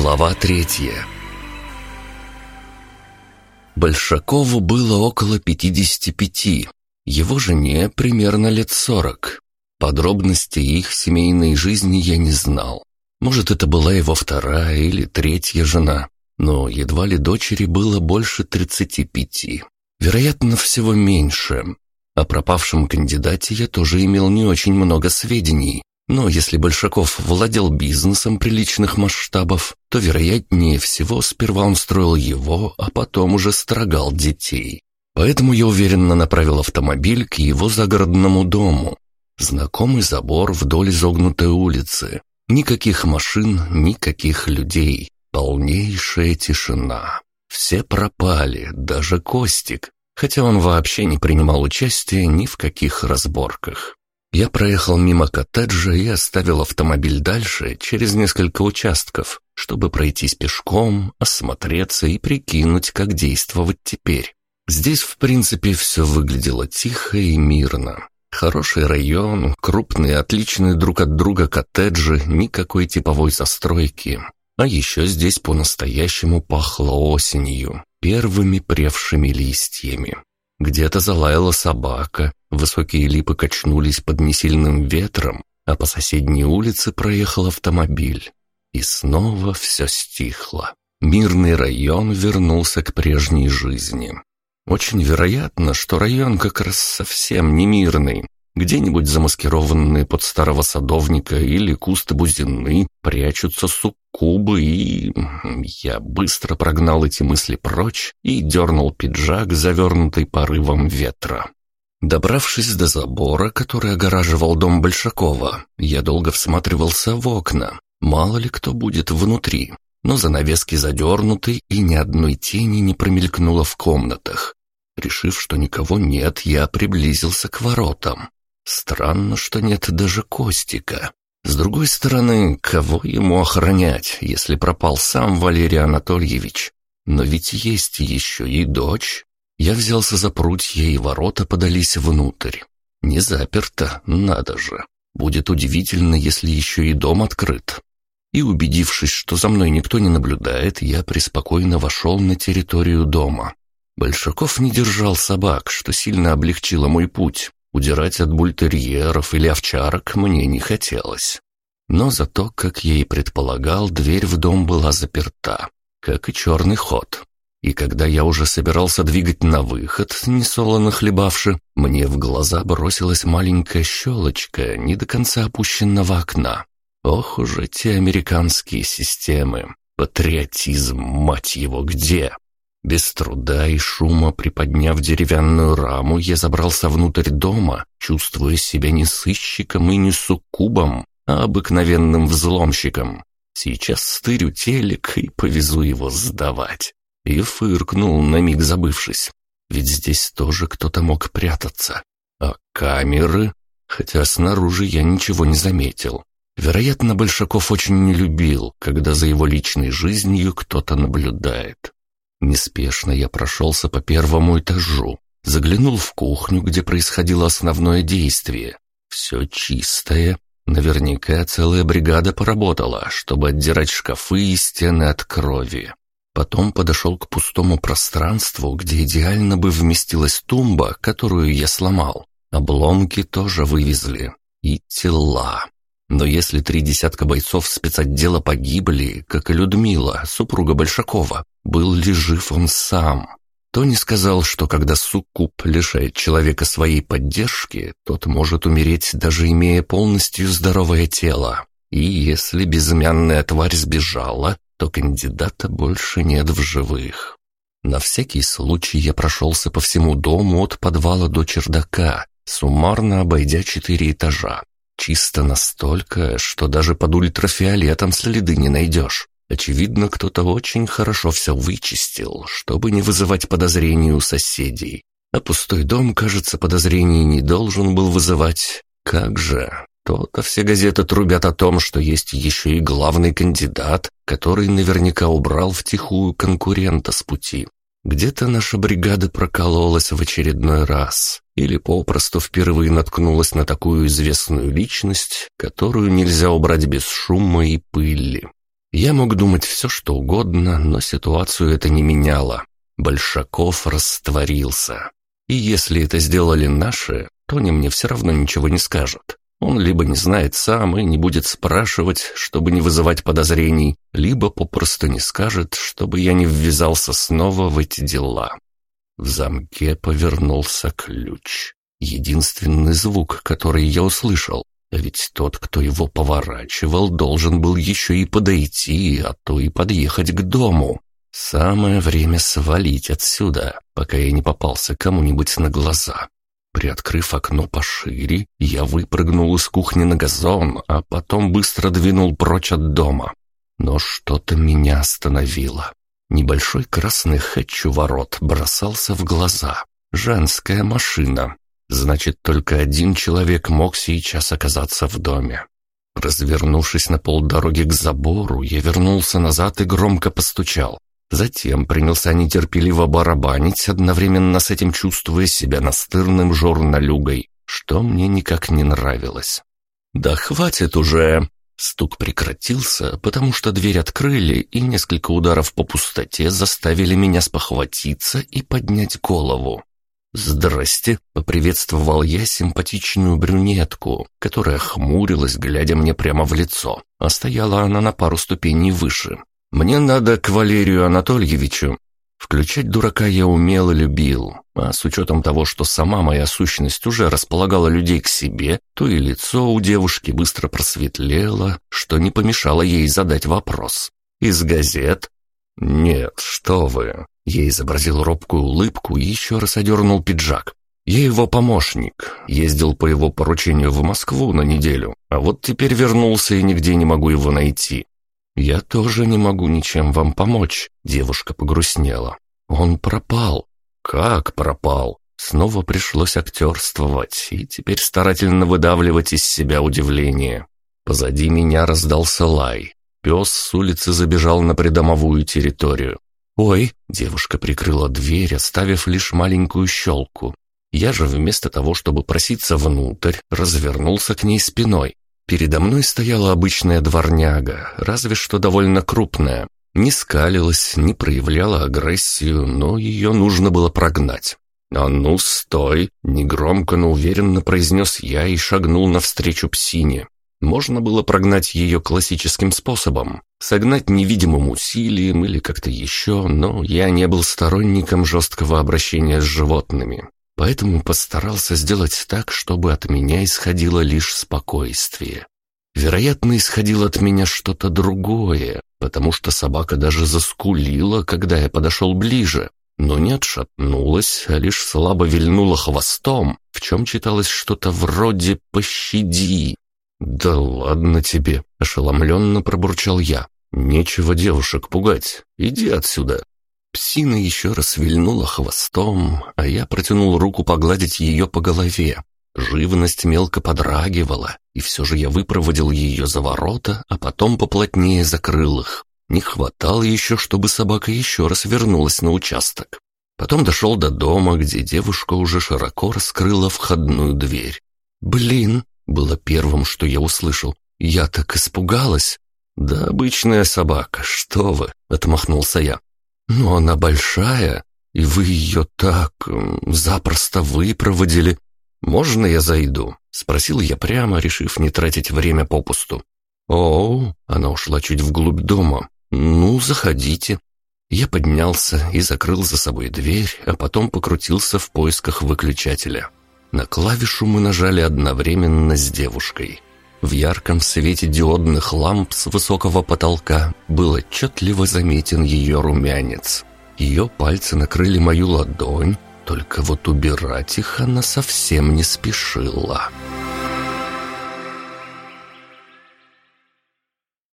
Глава третья Большакову было около 55, его жене примерно лет 40. Подробностей их семейной жизни я не знал. Может, это была его вторая или третья жена, но едва ли дочери было больше 35. Вероятно, всего меньше. О пропавшем кандидате я тоже имел не очень много сведений, но если Большаков владел бизнесом приличных масштабов, то, вероятнее всего, сперва он строил его, а потом уже строгал детей. Поэтому я уверенно направил автомобиль к его загородному дому. Знакомый забор вдоль изогнутой улицы. Никаких машин, никаких людей. Полнейшая тишина. Все пропали, даже Костик, хотя он вообще не принимал участия ни в каких разборках. Я проехал мимо коттеджа и оставил автомобиль дальше, через несколько участков, чтобы пройтись пешком, осмотреться и прикинуть, как действовать теперь. Здесь, в принципе, все выглядело тихо и мирно. Хороший район, крупные, отличные друг от друга коттеджи, никакой типовой застройки. А еще здесь по-настоящему пахло осенью, первыми превшими листьями. Где-то залаяла собака, высокие липы качнулись под несильным ветром, а по соседней улице проехал автомобиль. И снова все стихло. Мирный район вернулся к прежней жизни. Очень вероятно, что район как раз совсем не мирный, где-нибудь замаскированные под старого садовника или кусты бузины прячутся суккубы и... Я быстро прогнал эти мысли прочь и дернул пиджак, завернутый порывом ветра. Добравшись до забора, который огораживал дом Большакова, я долго всматривался в окна. Мало ли кто будет внутри. Но занавески задернуты, и ни одной тени не промелькнуло в комнатах. Решив, что никого нет, я приблизился к воротам. Странно, что нет даже Костика. С другой стороны, кого ему охранять, если пропал сам Валерий Анатольевич? Но ведь есть еще и дочь. Я взялся за прутья, и ворота подались внутрь. Не заперто, надо же. Будет удивительно, если еще и дом открыт. И убедившись, что за мной никто не наблюдает, я преспокойно вошел на территорию дома. Большаков не держал собак, что сильно облегчило мой путь. Удирать от бультерьеров или овчарок мне не хотелось. Но зато, как я и предполагал, дверь в дом была заперта, как и черный ход. И когда я уже собирался двигать на выход, несолоно хлебавши, мне в глаза бросилась маленькая щелочка не до конца опущенного окна. Ох уж эти американские системы! Патриотизм, мать его, где? Без труда и шума приподняв деревянную раму, я забрался внутрь дома, чувствуя себя не сыщиком и не суккубом, а обыкновенным взломщиком. Сейчас стырю телек и повезу его сдавать. И фыркнул, на миг забывшись. Ведь здесь тоже кто-то мог прятаться. А камеры? Хотя снаружи я ничего не заметил. Вероятно, Большаков очень не любил, когда за его личной жизнью кто-то наблюдает. Неспешно я прошелся по первому этажу, заглянул в кухню, где происходило основное действие. Все чистое. Наверняка целая бригада поработала, чтобы отдирать шкафы и стены от крови. Потом подошел к пустому пространству, где идеально бы вместилась тумба, которую я сломал. Обломки тоже вывезли. И тела. Но если три десятка бойцов спецотдела погибли, как и Людмила, супруга Большакова, был ли жив он сам? Тони сказал, что когда суккуб лишает человека своей поддержки, тот может умереть, даже имея полностью здоровое тело. И если безымянная тварь сбежала, то кандидата больше нет в живых. На всякий случай я прошелся по всему дому от подвала до чердака, суммарно обойдя четыре этажа. Чисто настолько, что даже под ультрафиолетом следы не найдешь. Очевидно, кто-то очень хорошо все вычистил, чтобы не вызывать подозрений у соседей. А пустой дом, кажется, подозрений не должен был вызывать. Как же? То-то все газеты трубят о том, что есть еще и главный кандидат, который наверняка убрал втихую конкурента с пути. Где-то наша бригада прокололась в очередной раз или попросту впервые наткнулась на такую известную личность, которую нельзя убрать без шума и пыли. Я мог думать все, что угодно, но ситуацию это не меняло. Большаков растворился. И если это сделали наши, то они мне все равно ничего не скажут. Он либо не знает сам и не будет спрашивать, чтобы не вызывать подозрений, либо попросту не скажет, чтобы я не ввязался снова в эти дела. В замке повернулся ключ. Единственный звук, который я услышал. А ведь тот, кто его поворачивал, должен был еще и подойти, а то и подъехать к дому. Самое время свалить отсюда, пока я не попался кому-нибудь на глаза. Приоткрыв окно пошире, я выпрыгнул из кухни на газон, а потом быстро двинул прочь от дома. Но что-то меня остановило. Небольшой красный хэтч у ворот бросался в глаза. Женская машина. Значит, только один человек мог сейчас оказаться в доме. Развернувшись на полдороги к забору, я вернулся назад и громко постучал. Затем принялся нетерпеливо барабанить, одновременно с этим чувствуя себя настырным журналюгой, что мне никак не нравилось. «Да хватит уже!» Стук прекратился, потому что дверь открыли, и несколько ударов по пустоте заставили меня спохватиться и поднять голову. «Здрасте!» — поприветствовал я симпатичную брюнетку, которая хмурилась, глядя мне прямо в лицо, а стояла она на пару ступеней выше. Мне надо к Валерию Анатольевичу. Включать дурака я умел и любил, а с учетом того, что сама моя сущность уже располагала людей к себе, то и лицо у девушки быстро просветлело, что не помешало ей задать вопрос. «Из газет?» «Нет, что вы!» Я изобразил робкую улыбку и еще раз одернул пиджак. «Я его помощник. Ездил по его поручению в Москву на неделю, а вот теперь вернулся и нигде не могу его найти. «Я тоже не могу ничем вам помочь», — девушка погрустнела. «Он пропал». «Как пропал?» Снова пришлось актерствовать и теперь старательно выдавливать из себя удивление. Позади меня раздался лай. Пес с улицы забежал на придомовую территорию. «Ой!» — девушка прикрыла дверь, оставив лишь маленькую щелку. Я же вместо того, чтобы проситься внутрь, развернулся к ней спиной. Передо мной стояла обычная дворняга, разве что довольно крупная. Не скалилась, не проявляла агрессию, но ее нужно было прогнать. «А ну, стой!» — негромко, но уверенно произнес я и шагнул навстречу псине. Можно было прогнать ее классическим способом, согнать невидимым усилием или как-то еще, но я не был сторонником жесткого обращения с животными поэтому постарался сделать так, чтобы от меня исходило лишь спокойствие. Вероятно, исходило от меня что-то другое, потому что собака даже заскулила, когда я подошел ближе, но не отшатнулась, а лишь слабо вильнула хвостом, в чем читалось что-то вроде «пощади». «Да ладно тебе», — ошеломленно пробурчал я. «Нечего девушек пугать. Иди отсюда». Псина еще раз вильнула хвостом, а я протянул руку погладить ее по голове. Живность мелко подрагивала, и все же я выпроводил ее за ворота, а потом поплотнее закрыл их. Не хватало еще, чтобы собака еще раз вернулась на участок. Потом дошел до дома, где девушка уже широко раскрыла входную дверь. «Блин!» — было первым, что я услышал. «Я так испугалась!» «Да обычная собака, что вы!» — отмахнулся я. «Но она большая, и вы ее так запросто выпроводили. Можно я зайду?» — спросил я прямо, решив не тратить время попусту. «О, она ушла чуть вглубь дома. Ну, заходите». Я поднялся и закрыл за собой дверь, а потом покрутился в поисках выключателя. На клавишу мы нажали одновременно с девушкой. В ярком свете диодных ламп с высокого потолка был отчетливо заметен ее румянец. Ее пальцы накрыли мою ладонь, только вот убирать их она совсем не спешила.